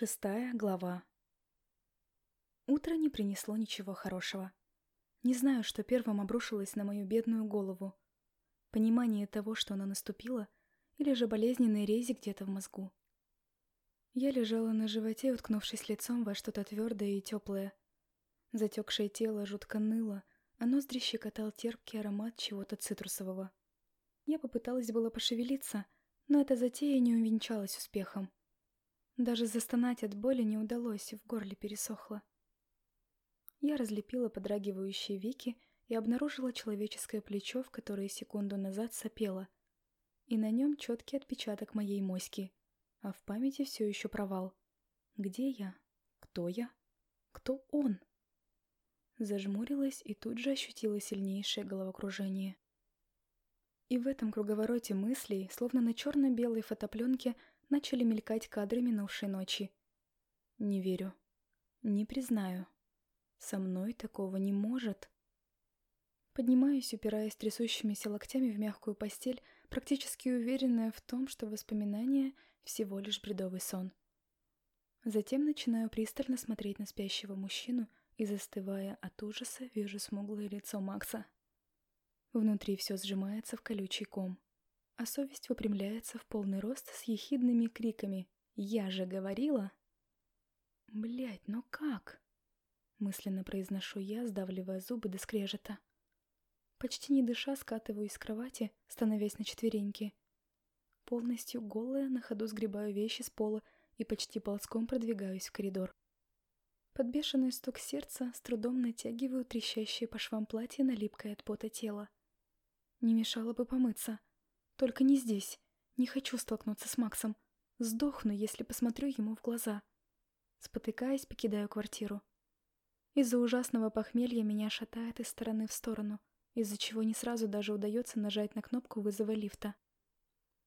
Шестая глава. Утро не принесло ничего хорошего. Не знаю, что первым обрушилось на мою бедную голову. Понимание того, что она наступила, или же болезненные рези где-то в мозгу. Я лежала на животе, уткнувшись лицом во что-то твердое и теплое. Затекшее тело жутко ныло, а ноздри щекотал терпкий аромат чего-то цитрусового. Я попыталась было пошевелиться, но эта затея не увенчалась успехом. Даже застонать от боли не удалось, в горле пересохло. Я разлепила подрагивающие веки и обнаружила человеческое плечо, в которое секунду назад сопело. И на нем четкий отпечаток моей моськи. А в памяти все еще провал. Где я? Кто я? Кто он? Зажмурилась и тут же ощутила сильнейшее головокружение. И в этом круговороте мыслей, словно на черно-белой фотопленке, начали мелькать кадры минувшей ночи. Не верю. Не признаю. Со мной такого не может. Поднимаюсь, упираясь трясущимися локтями в мягкую постель, практически уверенная в том, что воспоминания — всего лишь бредовый сон. Затем начинаю пристально смотреть на спящего мужчину и, застывая от ужаса, вижу смуглое лицо Макса. Внутри все сжимается в колючий ком а совесть выпрямляется в полный рост с ехидными криками «Я же говорила!» Блять, ну как?» Мысленно произношу я, сдавливая зубы до скрежета. Почти не дыша, скатываюсь с кровати, становясь на четвереньки. Полностью голая, на ходу сгребаю вещи с пола и почти ползком продвигаюсь в коридор. Под бешеный стук сердца с трудом натягиваю трещащее по швам платье на липкое от пота тело. Не мешало бы помыться — только не здесь. Не хочу столкнуться с Максом. Сдохну, если посмотрю ему в глаза. Спотыкаясь, покидаю квартиру. Из-за ужасного похмелья меня шатает из стороны в сторону, из-за чего не сразу даже удается нажать на кнопку вызова лифта.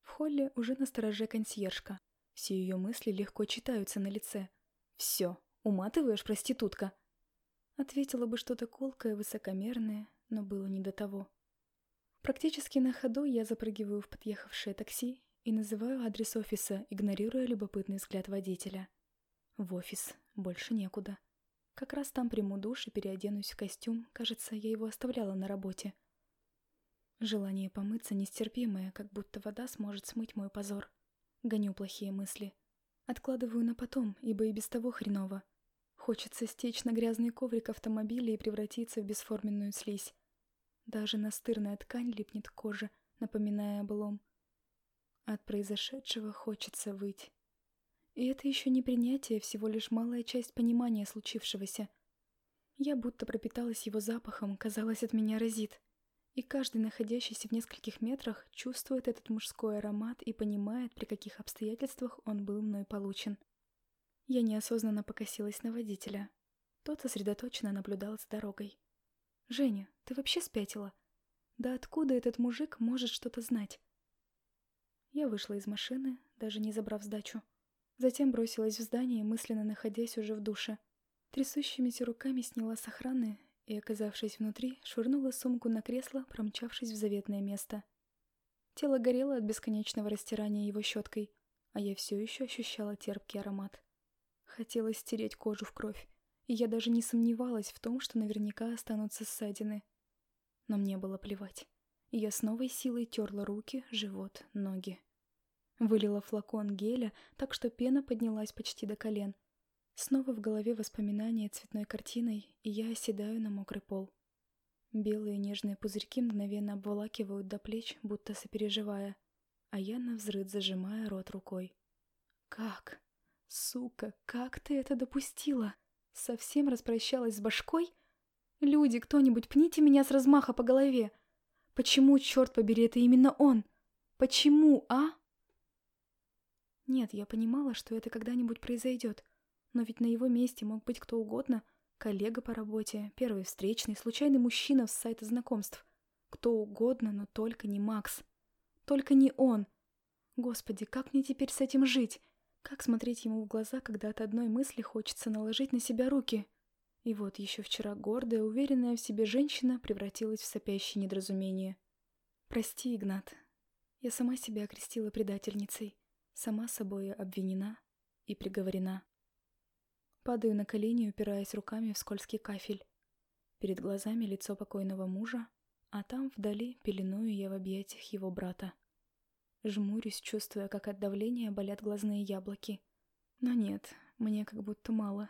В холле уже на стороже консьержка. Все ее мысли легко читаются на лице. «Все, уматываешь, проститутка?» Ответила бы что-то колкое, высокомерное, но было не до того. Практически на ходу я запрыгиваю в подъехавшее такси и называю адрес офиса, игнорируя любопытный взгляд водителя. В офис. Больше некуда. Как раз там приму душ и переоденусь в костюм. Кажется, я его оставляла на работе. Желание помыться нестерпимое, как будто вода сможет смыть мой позор. Гоню плохие мысли. Откладываю на потом, ибо и без того хреново. Хочется стечь на грязный коврик автомобиля и превратиться в бесформенную слизь. Даже настырная ткань липнет к коже, напоминая облом. От произошедшего хочется выть. И это еще не принятие, всего лишь малая часть понимания случившегося. Я будто пропиталась его запахом, казалось, от меня разит. И каждый, находящийся в нескольких метрах, чувствует этот мужской аромат и понимает, при каких обстоятельствах он был мной получен. Я неосознанно покосилась на водителя. Тот сосредоточенно наблюдал за дорогой. «Женя, ты вообще спятила? Да откуда этот мужик может что-то знать?» Я вышла из машины, даже не забрав сдачу. Затем бросилась в здание, мысленно находясь уже в душе. Трясущимися руками сняла с охраны и, оказавшись внутри, швырнула сумку на кресло, промчавшись в заветное место. Тело горело от бесконечного растирания его щеткой, а я все еще ощущала терпкий аромат. Хотелось стереть кожу в кровь, и я даже не сомневалась в том, что наверняка останутся ссадины. Но мне было плевать. Я с новой силой терла руки, живот, ноги. Вылила флакон геля, так что пена поднялась почти до колен. Снова в голове воспоминания цветной картиной, и я оседаю на мокрый пол. Белые нежные пузырьки мгновенно обволакивают до плеч, будто сопереживая, а я навзрыд зажимая рот рукой. «Как? Сука, как ты это допустила?» Совсем распрощалась с башкой? Люди, кто-нибудь, пните меня с размаха по голове. Почему, черт побери, это именно он? Почему, а? Нет, я понимала, что это когда-нибудь произойдет. Но ведь на его месте мог быть кто угодно. Коллега по работе, первый встречный, случайный мужчина с сайта знакомств. Кто угодно, но только не Макс. Только не он. Господи, как мне теперь с этим жить? Как смотреть ему в глаза, когда от одной мысли хочется наложить на себя руки? И вот еще вчера гордая, уверенная в себе женщина превратилась в сопящее недоразумение. «Прости, Игнат. Я сама себя окрестила предательницей, сама собой обвинена и приговорена». Падаю на колени, упираясь руками в скользкий кафель. Перед глазами лицо покойного мужа, а там вдали пеленую я в объятиях его брата. Жмурюсь, чувствуя, как от давления болят глазные яблоки. Но нет, мне как будто мало.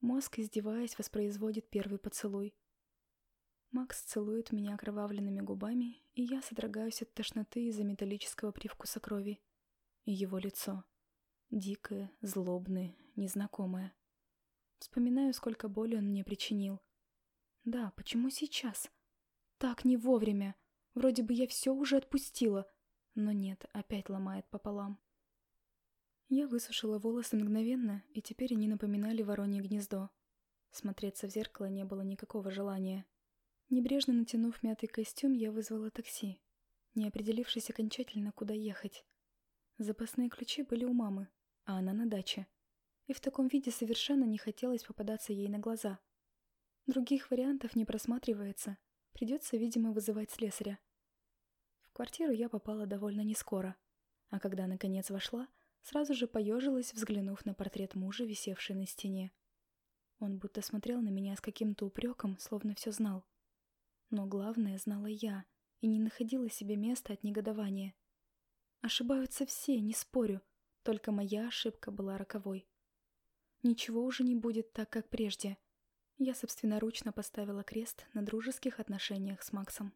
Мозг, издеваясь, воспроизводит первый поцелуй. Макс целует меня окровавленными губами, и я содрогаюсь от тошноты из-за металлического привкуса крови. И его лицо. Дикое, злобное, незнакомое. Вспоминаю, сколько боли он мне причинил. Да, почему сейчас? Так не вовремя. Вроде бы я все уже отпустила. Но нет, опять ломает пополам. Я высушила волосы мгновенно, и теперь они напоминали воронье гнездо. Смотреться в зеркало не было никакого желания. Небрежно натянув мятый костюм, я вызвала такси, не определившись окончательно, куда ехать. Запасные ключи были у мамы, а она на даче. И в таком виде совершенно не хотелось попадаться ей на глаза. Других вариантов не просматривается. Придется, видимо, вызывать слесаря. Квартиру я попала довольно нескоро, а когда наконец вошла, сразу же поежилась, взглянув на портрет мужа, висевший на стене. Он будто смотрел на меня с каким-то упреком, словно все знал. Но главное знала я и не находила себе места от негодования. Ошибаются все, не спорю, только моя ошибка была роковой. Ничего уже не будет так, как прежде. Я собственноручно поставила крест на дружеских отношениях с Максом.